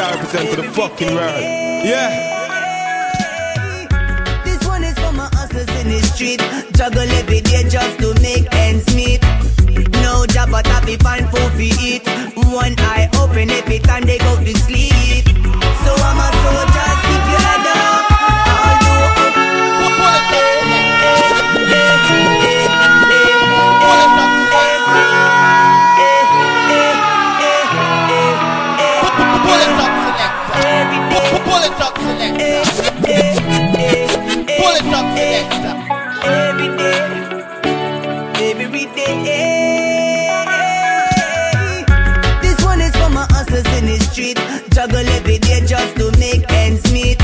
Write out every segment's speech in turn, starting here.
I represent to the fucking world. Yeah. This one is for my hustlers in the street. Juggle every day just to make ends meet. No job, but I be fine for eat. One eye open every time they go to sleep. So I'm a soldier, Juggle every day just to make ends meet.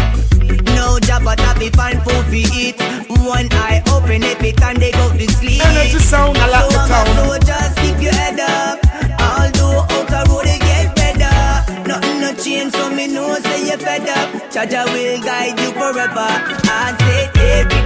No job, but I be fine for fi eat. One eye open every time they go to sleep. Energy sound, I like so the I'm town. a soldier, keep your head up. Although out the road it get better. Nothing no change, so me know say you fed up. Jah Jah will guide you forever. I say every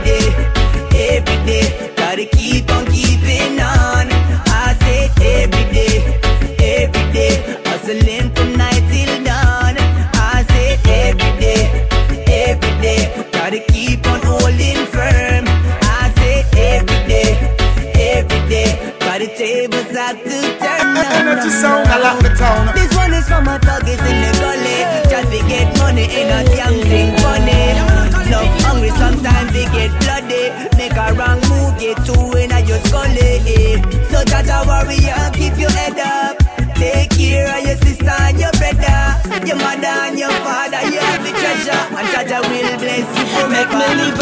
tables out to turn. Energy sound, I like the town. This one is for my thuggies in the gully. Just to get money in a damn thing funny. Love hungry, sometimes they get bloody. Make a wrong move, get two in a your scully. So Jah Jah warrior, keep your head up. Take care of your sister and your brother. Your mother and your father, you have the treasure. And Jah Jah will bless you forever. Make me live